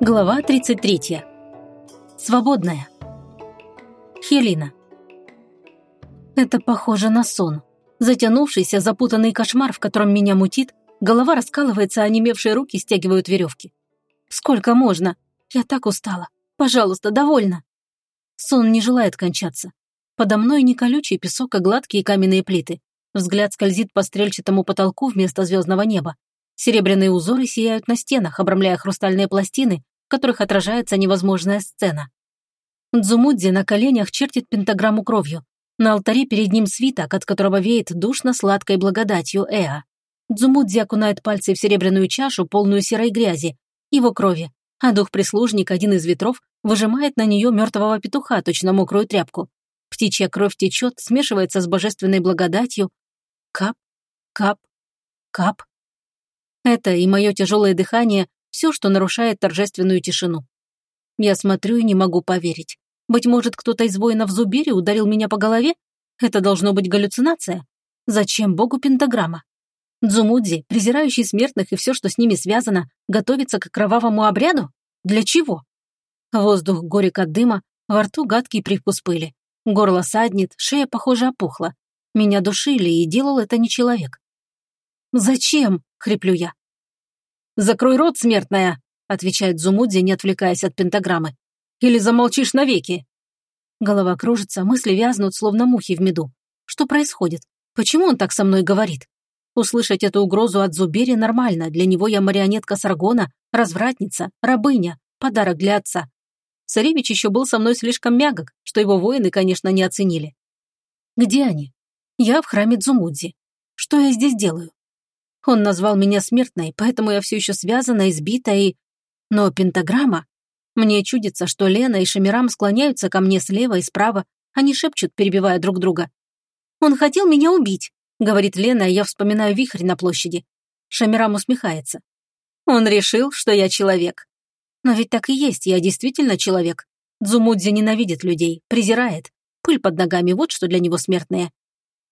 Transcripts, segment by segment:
Глава 33. Свободная. Хелина. Это похоже на сон. Затянувшийся, запутанный кошмар, в котором меня мутит, голова раскалывается, а онемевшие руки стягивают веревки. Сколько можно? Я так устала. Пожалуйста, довольно. Сон не желает кончаться. Подо мной не колючий песок, а гладкие каменные плиты. Взгляд скользит по стрельчатому потолку вместо звездного неба. Серебряные узоры сияют на стенах, обрамляя хрустальные пластины, в которых отражается невозможная сцена. Дзумудзи на коленях чертит пентаграмму кровью. На алтаре перед ним свиток, от которого веет душно-сладкой благодатью Эа. Дзумудзи окунает пальцы в серебряную чашу, полную серой грязи, его крови, а дух-прислужник, один из ветров, выжимает на нее мертвого петуха, точно мокрую тряпку. Птичья кровь течет, смешивается с божественной благодатью. Кап, кап, кап. Это и мое тяжелое дыхание – все, что нарушает торжественную тишину. Я смотрю и не могу поверить. Быть может, кто-то из воинов Зубири ударил меня по голове? Это должно быть галлюцинация. Зачем Богу пентаграмма? Дзумудзи, презирающий смертных и все, что с ними связано, готовится к кровавому обряду? Для чего? Воздух горек от дыма, во рту гадкий привкус пыли. Горло саднет, шея, похоже, опухла. Меня душили, и делал это не человек. «Зачем?» — хриплю я. «Закрой рот, смертная!» — отвечает Зумудзи, не отвлекаясь от пентаграммы. «Или замолчишь навеки!» Голова кружится, мысли вязнут, словно мухи в меду. Что происходит? Почему он так со мной говорит? Услышать эту угрозу от Зубери нормально. Для него я марионетка Саргона, развратница, рабыня, подарок для отца. Царевич еще был со мной слишком мягок, что его воины, конечно, не оценили. Где они? Я в храме Дзумудзи. Что я здесь делаю? Он назвал меня смертной, поэтому я все еще связана, избита и... Но пентаграмма... Мне чудится, что Лена и Шамирам склоняются ко мне слева и справа. Они шепчут, перебивая друг друга. «Он хотел меня убить», — говорит Лена, и я вспоминаю вихрь на площади. Шамирам усмехается. «Он решил, что я человек». Но ведь так и есть, я действительно человек. Дзумудзи ненавидит людей, презирает. Пыль под ногами, вот что для него смертное.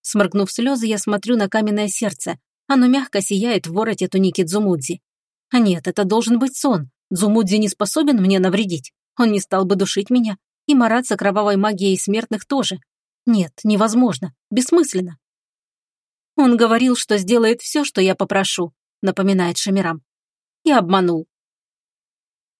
Сморгнув слезы, я смотрю на каменное сердце, оно мягко сияет в вороте туники Дзумудзи. А нет, это должен быть сон. Дзумудзи не способен мне навредить. Он не стал бы душить меня. И мараться кровавой магией смертных тоже. Нет, невозможно. Бессмысленно. Он говорил, что сделает все, что я попрошу, напоминает Шамирам. И обманул.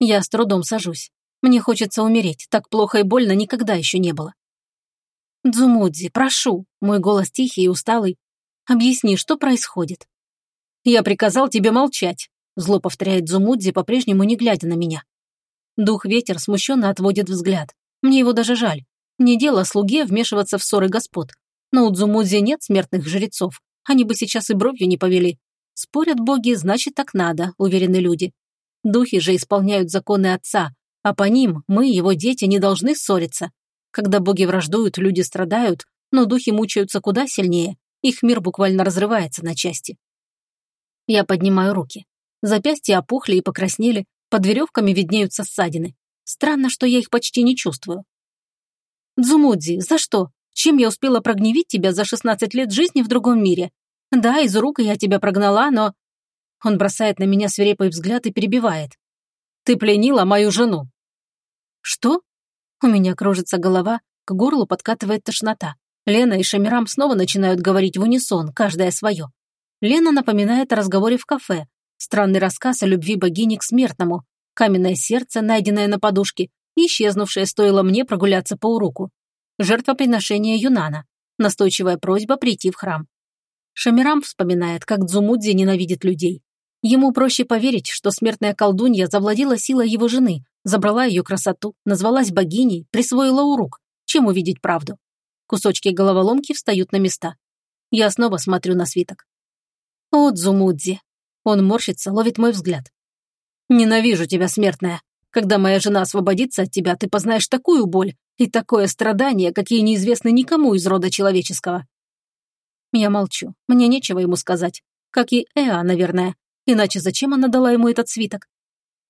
Я с трудом сажусь. Мне хочется умереть. Так плохо и больно никогда еще не было. Дзумудзи, прошу. Мой голос тихий и усталый, Объясни, что происходит?» «Я приказал тебе молчать», — зло повторяет Зумудзи, по-прежнему не глядя на меня. Дух-ветер смущенно отводит взгляд. Мне его даже жаль. Не дело слуге вмешиваться в ссоры господ. Но у Дзумудзи нет смертных жрецов. Они бы сейчас и бровью не повели. Спорят боги, значит, так надо, уверены люди. Духи же исполняют законы отца, а по ним мы, его дети, не должны ссориться. Когда боги враждуют, люди страдают, но духи мучаются куда сильнее. Их мир буквально разрывается на части. Я поднимаю руки. Запястья опухли и покраснели, под веревками виднеются ссадины. Странно, что я их почти не чувствую. Дзумудзи, за что? Чем я успела прогневить тебя за 16 лет жизни в другом мире? Да, из рук я тебя прогнала, но... Он бросает на меня свирепый взгляд и перебивает. Ты пленила мою жену. Что? У меня кружится голова, к горлу подкатывает тошнота. Лена и Шамирам снова начинают говорить в унисон, каждая свое. Лена напоминает о разговоре в кафе, странный рассказ о любви богини к смертному, каменное сердце, найденное на подушке, исчезнувшее стоило мне прогуляться по уроку. Жертвоприношение Юнана, настойчивая просьба прийти в храм. Шамирам вспоминает, как Дзумудзи ненавидит людей. Ему проще поверить, что смертная колдунья завладела силой его жены, забрала ее красоту, назвалась богиней, присвоила урок, чем увидеть правду. Кусочки головоломки встают на места. Я снова смотрю на свиток. О, Дзумудзи. Он морщится, ловит мой взгляд. Ненавижу тебя, смертная. Когда моя жена освободится от тебя, ты познаешь такую боль и такое страдание, какие неизвестны никому из рода человеческого. Я молчу. Мне нечего ему сказать. Как и Эа, наверное. Иначе зачем она дала ему этот свиток?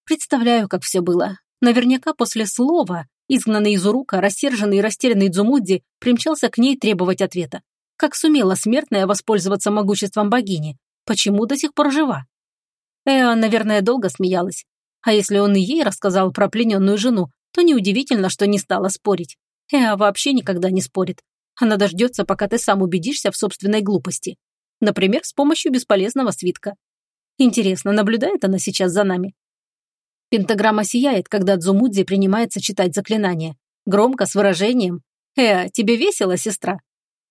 Представляю, как все было. Наверняка после слова Изгнанный из урука, рассерженный и растерянный Дзумудзи примчался к ней требовать ответа. Как сумела смертная воспользоваться могуществом богини? Почему до сих пор жива? Эа, наверное, долго смеялась. А если он и ей рассказал про плененную жену, то неудивительно, что не стала спорить. Эа вообще никогда не спорит. Она дождется, пока ты сам убедишься в собственной глупости. Например, с помощью бесполезного свитка. Интересно, наблюдает она сейчас за нами? Пентаграмма сияет, когда Дзумудзи принимается читать заклинание. Громко, с выражением. «Э, тебе весело, сестра?»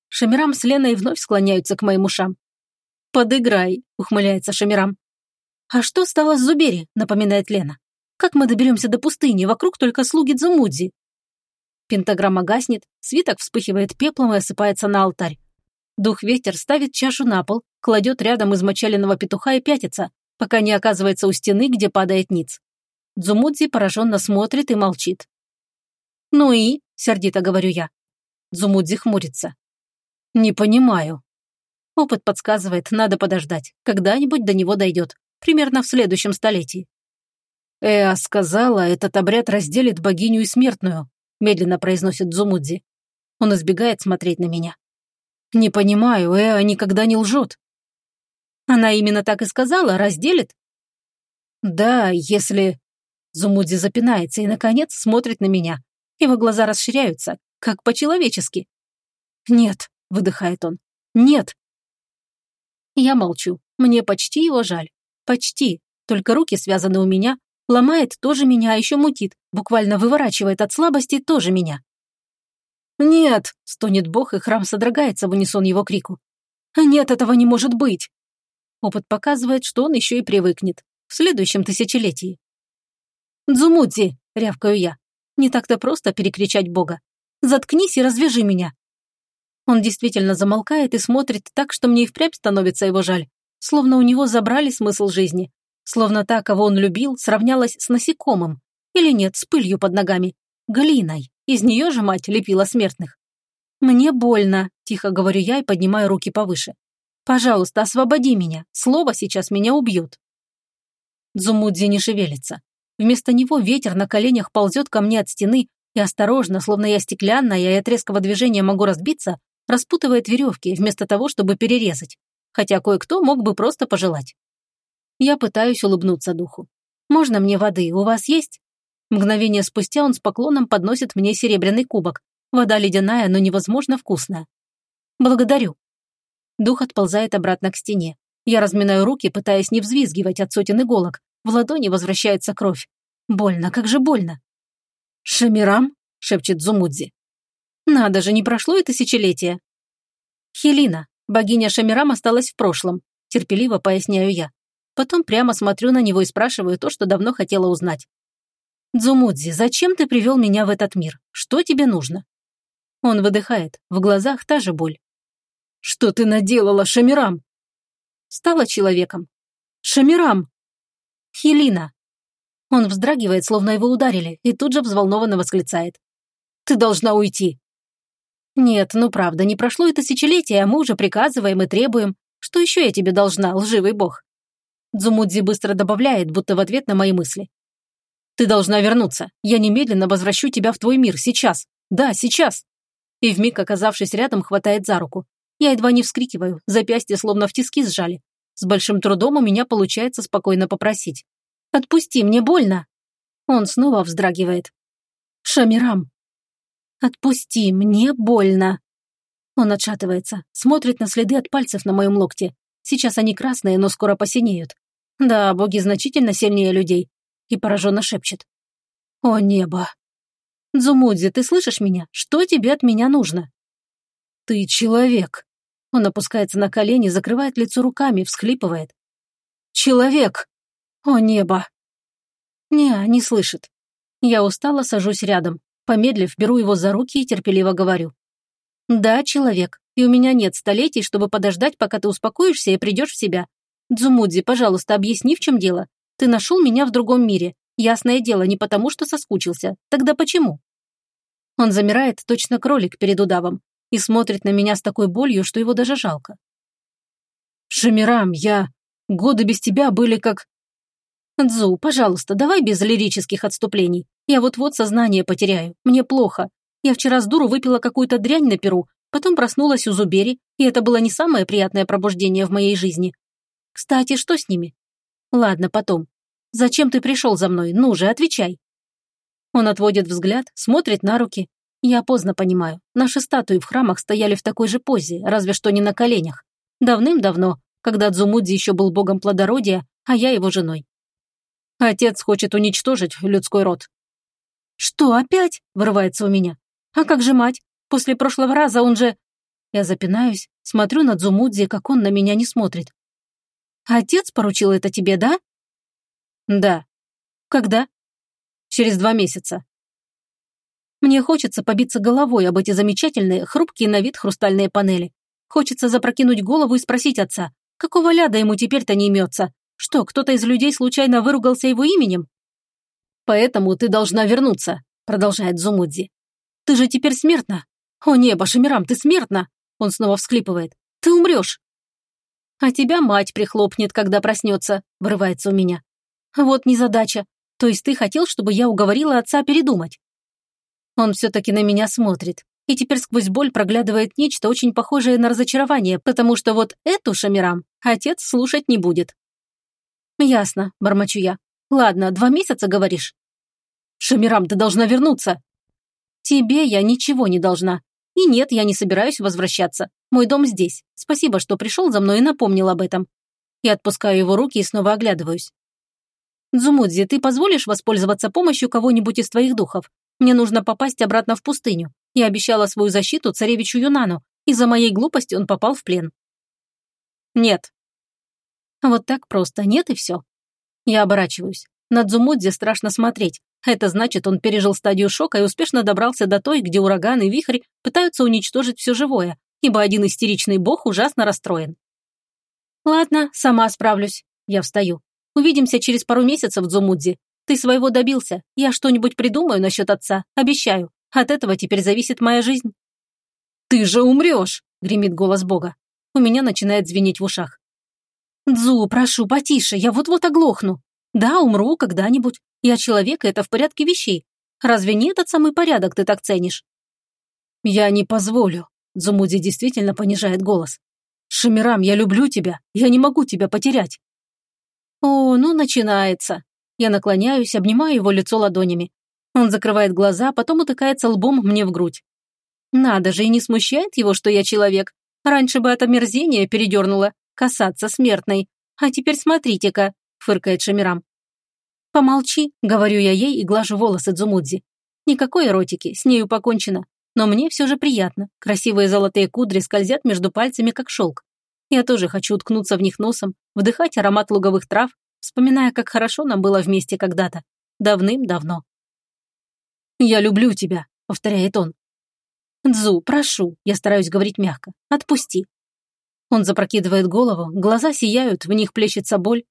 Шамирам с Леной вновь склоняются к моим ушам. «Подыграй», — ухмыляется Шамирам. «А что стало с Зубери?» — напоминает Лена. «Как мы доберемся до пустыни? Вокруг только слуги Дзумудзи». Пентаграмма гаснет, свиток вспыхивает пеплом и осыпается на алтарь. Дух-ветер ставит чашу на пол, кладет рядом измочаленного петуха и пятится, пока не оказывается у стены, где падает ниц. Дзумудзи пораженно смотрит и молчит. «Ну и?» – сердито говорю я. Дзумудзи хмурится. «Не понимаю». Опыт подсказывает, надо подождать. Когда-нибудь до него дойдет. Примерно в следующем столетии. Эа сказала, этот обряд разделит богиню и смертную, медленно произносит Дзумудзи. Он избегает смотреть на меня. Не понимаю, Эа никогда не лжет. Она именно так и сказала, разделит? Да, если... Зумудзи запинается и, наконец, смотрит на меня. Его глаза расширяются, как по-человечески. «Нет», — выдыхает он, — «нет». Я молчу. Мне почти его жаль. Почти. Только руки связаны у меня. Ломает тоже меня, а еще мутит. Буквально выворачивает от слабости тоже меня. «Нет!» — стонет Бог, и храм содрогается в унисон его крику. «Нет, этого не может быть!» Опыт показывает, что он еще и привыкнет. В следующем тысячелетии. «Дзумудзи!» — рявкаю я. Не так-то просто перекричать Бога. «Заткнись и развяжи меня!» Он действительно замолкает и смотрит так, что мне и впрямь становится его жаль. Словно у него забрали смысл жизни. Словно та, кого он любил, сравнялась с насекомым. Или нет, с пылью под ногами. Глиной. Из нее же мать лепила смертных. «Мне больно», – тихо говорю я и поднимаю руки повыше. «Пожалуйста, освободи меня. Слово сейчас меня убьет». Дзумудзи не шевелится. Вместо него ветер на коленях ползет ко мне от стены и осторожно, словно я стеклянная и от резкого движения могу разбиться, распутывает веревки вместо того, чтобы перерезать. Хотя кое-кто мог бы просто пожелать. Я пытаюсь улыбнуться духу. «Можно мне воды? У вас есть?» Мгновение спустя он с поклоном подносит мне серебряный кубок. Вода ледяная, но невозможно вкусная. «Благодарю». Дух отползает обратно к стене. Я разминаю руки, пытаясь не взвизгивать от сотен иголок, в ладони возвращается кровь. Больно, как же больно. «Шамирам?» — шепчет Зумудзи. «Надо же, не прошло и тысячелетие». «Хелина, богиня Шамирам осталась в прошлом», — терпеливо поясняю я. Потом прямо смотрю на него и спрашиваю то, что давно хотела узнать. «Дзумудзи, зачем ты привел меня в этот мир? Что тебе нужно?» Он выдыхает, в глазах та же боль. «Что ты наделала, Шамирам?» Стала человеком. «Шамирам!» Хелина!» Он вздрагивает, словно его ударили, и тут же взволнованно восклицает. «Ты должна уйти!» «Нет, ну правда, не прошло и тысячелетия, а мы уже приказываем и требуем. Что еще я тебе должна, лживый бог?» Дзумудзи быстро добавляет, будто в ответ на мои мысли. «Ты должна вернуться. Я немедленно возвращу тебя в твой мир, сейчас. Да, сейчас!» И вмиг, оказавшись рядом, хватает за руку. Я едва не вскрикиваю, запястье словно в тиски сжали. С большим трудом у меня получается спокойно попросить. «Отпусти, мне больно!» Он снова вздрагивает. «Шамирам!» «Отпусти, мне больно!» Он отшатывается, смотрит на следы от пальцев на моем локте. Сейчас они красные, но скоро посинеют. Да, боги значительно сильнее людей. И пораженно шепчет. «О небо!» «Дзумудзи, ты слышишь меня? Что тебе от меня нужно?» «Ты человек!» Он опускается на колени, закрывает лицо руками, всхлипывает. «Человек! О, небо!» Не, не слышит. Я устало сажусь рядом. Помедлив, беру его за руки и терпеливо говорю. «Да, человек, и у меня нет столетий, чтобы подождать, пока ты успокоишься и придешь в себя. Дзумудзи, пожалуйста, объясни, в чем дело. Ты нашел меня в другом мире. Ясное дело, не потому, что соскучился. Тогда почему?» Он замирает, точно кролик перед удавом и смотрит на меня с такой болью, что его даже жалко. «Шамирам, я... Годы без тебя были как...» «Дзу, пожалуйста, давай без лирических отступлений. Я вот-вот сознание потеряю. Мне плохо. Я вчера с дуру выпила какую-то дрянь на перу, потом проснулась у Зубери, и это было не самое приятное пробуждение в моей жизни. Кстати, что с ними? Ладно, потом. Зачем ты пришел за мной? Ну же, отвечай. Он отводит взгляд, смотрит на руки. Я поздно понимаю. Наши статуи в храмах стояли в такой же позе, разве что не на коленях. Давным-давно, когда Дзумудзи еще был богом плодородия, а я его женой. Отец хочет уничтожить людской род. «Что, опять?» – вырывается у меня. «А как же мать? После прошлого раза он же...» Я запинаюсь, смотрю на Дзумудзи, как он на меня не смотрит. «Отец поручил это тебе, да?» «Да». «Когда?» «Через два месяца». Мне хочется побиться головой об эти замечательные, хрупкие на вид хрустальные панели. Хочется запрокинуть голову и спросить отца, какого ляда ему теперь-то не имется? Что, кто-то из людей случайно выругался его именем? «Поэтому ты должна вернуться», — продолжает Зумудзи. «Ты же теперь смертна. О небо, Шамирам, ты смертна!» Он снова всклипывает. «Ты умрешь!» «А тебя мать прихлопнет, когда проснется», — вырывается у меня. «Вот незадача. То есть ты хотел, чтобы я уговорила отца передумать?» Он все-таки на меня смотрит, и теперь сквозь боль проглядывает нечто очень похожее на разочарование, потому что вот эту Шамирам отец слушать не будет. «Ясно», — бормочу я. «Ладно, два месяца, говоришь?» «Шамирам, ты должна вернуться!» «Тебе я ничего не должна. И нет, я не собираюсь возвращаться. Мой дом здесь. Спасибо, что пришел за мной и напомнил об этом». Я отпускаю его руки и снова оглядываюсь. «Дзумудзи, ты позволишь воспользоваться помощью кого-нибудь из твоих духов? Мне нужно попасть обратно в пустыню. Я обещала свою защиту царевичу Юнану. Из-за моей глупости он попал в плен». «Нет». Вот так просто нет и все. Я оборачиваюсь. На Дзумудзи страшно смотреть. Это значит, он пережил стадию шока и успешно добрался до той, где ураган и вихрь пытаются уничтожить все живое, ибо один истеричный бог ужасно расстроен. «Ладно, сама справлюсь». Я встаю. «Увидимся через пару месяцев, Дзумудзи. Ты своего добился. Я что-нибудь придумаю насчет отца, обещаю. От этого теперь зависит моя жизнь». «Ты же умрешь!» — гремит голос бога. У меня начинает звенеть в ушах. «Дзу, прошу, потише, я вот-вот оглохну. Да, умру когда-нибудь. Я человек, и это в порядке вещей. Разве не этот самый порядок ты так ценишь?» «Я не позволю», — Дзумуди действительно понижает голос. «Шамирам, я люблю тебя. Я не могу тебя потерять». «О, ну начинается». Я наклоняюсь, обнимаю его лицо ладонями. Он закрывает глаза, потом утыкается лбом мне в грудь. Надо же, и не смущает его, что я человек. Раньше бы от омерзения передернула касаться смертной. А теперь смотрите-ка, фыркает Шамирам. Помолчи, говорю я ей и глажу волосы Дзумудзи. Никакой эротики, с нею покончено. Но мне все же приятно. Красивые золотые кудри скользят между пальцами, как шелк. Я тоже хочу уткнуться в них носом, вдыхать аромат луговых трав, вспоминая, как хорошо нам было вместе когда-то. Давным-давно. «Я люблю тебя», — повторяет он. «Дзу, прошу», — я стараюсь говорить мягко. «Отпусти. Он запрокидывает голову, глаза сияют, в них плещется боль.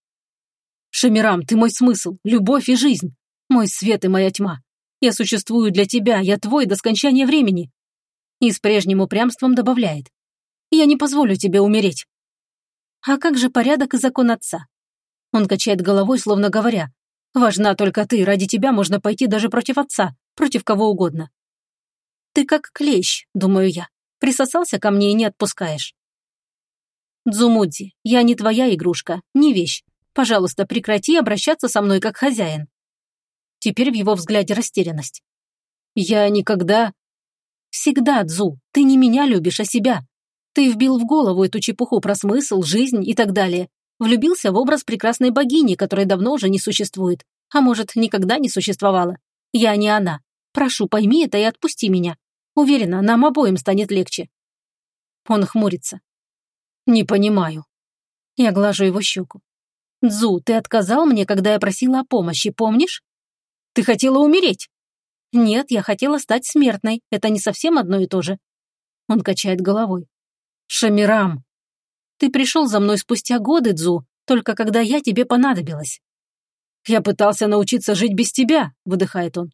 «Шамирам, ты мой смысл, любовь и жизнь, мой свет и моя тьма. Я существую для тебя, я твой до скончания времени». И с прежним упрямством добавляет. «Я не позволю тебе умереть». «А как же порядок и закон отца?» Он качает головой, словно говоря, «Важна только ты, ради тебя можно пойти даже против отца, против кого угодно». «Ты как клещ», — думаю я, присосался ко мне и не отпускаешь. «Дзумудзи, я не твоя игрушка, не вещь. Пожалуйста, прекрати обращаться со мной как хозяин». Теперь в его взгляде растерянность. «Я никогда...» «Всегда, Дзу, ты не меня любишь, а себя. Ты вбил в голову эту чепуху про смысл, жизнь и так далее. Влюбился в образ прекрасной богини, которой давно уже не существует. А может, никогда не существовала. Я не она. Прошу, пойми это и отпусти меня. Уверена, нам обоим станет легче». Он хмурится. «Не понимаю». Я глажу его щеку. «Дзу, ты отказал мне, когда я просила о помощи, помнишь? Ты хотела умереть?» «Нет, я хотела стать смертной. Это не совсем одно и то же». Он качает головой. «Шамирам!» «Ты пришел за мной спустя годы, Дзу, только когда я тебе понадобилась». «Я пытался научиться жить без тебя», — выдыхает он.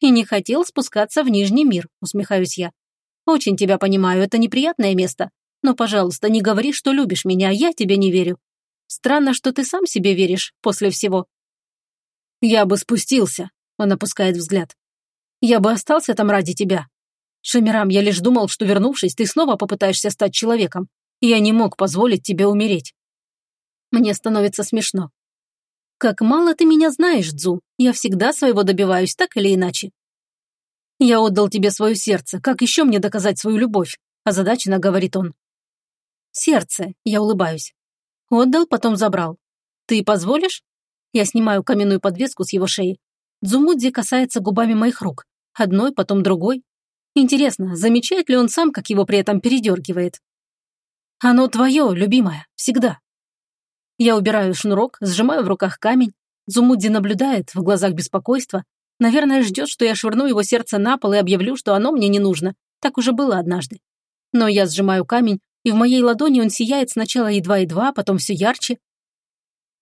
«И не хотел спускаться в Нижний мир», — усмехаюсь я. «Очень тебя понимаю, это неприятное место. Но, пожалуйста, не говори, что любишь меня, я тебе не верю. Странно, что ты сам себе веришь после всего». «Я бы спустился», — он опускает взгляд. «Я бы остался там ради тебя. Шамирам, я лишь думал, что, вернувшись, ты снова попытаешься стать человеком. Я не мог позволить тебе умереть». Мне становится смешно. Как мало ты меня знаешь, Дзу. Я всегда своего добиваюсь, так или иначе. Я отдал тебе свое сердце. Как еще мне доказать свою любовь? Озадаченно говорит он. Сердце, я улыбаюсь. Отдал, потом забрал. Ты позволишь? Я снимаю каменную подвеску с его шеи. Дзумудзи касается губами моих рук. Одной, потом другой. Интересно, замечает ли он сам, как его при этом передергивает? Оно твое, любимое, всегда. Я убираю шнурок, сжимаю в руках камень. Дзумудзи наблюдает, в глазах беспокойство. Наверное, ждет, что я швырну его сердце на пол и объявлю, что оно мне не нужно. Так уже было однажды. Но я сжимаю камень, и в моей ладони он сияет сначала едва-едва, потом все ярче.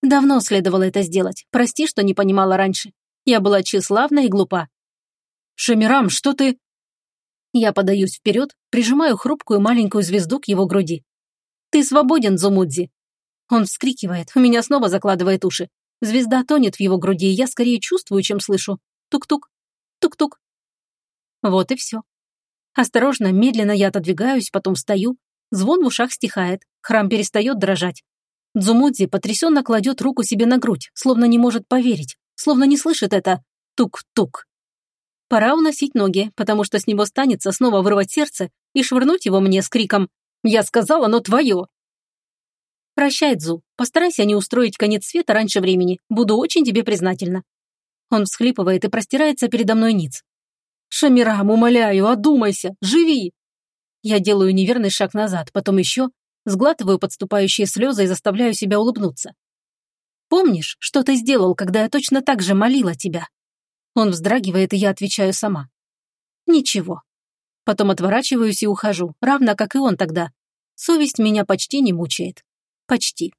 Давно следовало это сделать. Прости, что не понимала раньше. Я была тщеславна и глупа. «Шамирам, что ты...» Я подаюсь вперед, прижимаю хрупкую маленькую звезду к его груди. «Ты свободен, Зумудзи!» Он вскрикивает, у меня снова закладывает уши. Звезда тонет в его груди, и я скорее чувствую, чем слышу. Тук-тук, тук-тук. Вот и все. Осторожно, медленно я отодвигаюсь, потом встаю. Звон в ушах стихает, храм перестает дрожать. Дзумудзи потрясенно кладет руку себе на грудь, словно не может поверить, словно не слышит это тук-тук. Пора уносить ноги, потому что с него станется снова вырвать сердце и швырнуть его мне с криком «Я сказал, оно твое!». «Прощай, Дзу, постарайся не устроить конец света раньше времени, буду очень тебе признательна». Он всхлипывает и простирается передо мной ниц. «Шамирам, умоляю, одумайся, живи!» Я делаю неверный шаг назад, потом еще, сглатываю подступающие слезы и заставляю себя улыбнуться. «Помнишь, что ты сделал, когда я точно так же молила тебя?» Он вздрагивает, и я отвечаю сама. «Ничего». Потом отворачиваюсь и ухожу, равно как и он тогда. Совесть меня почти не мучает. Почти.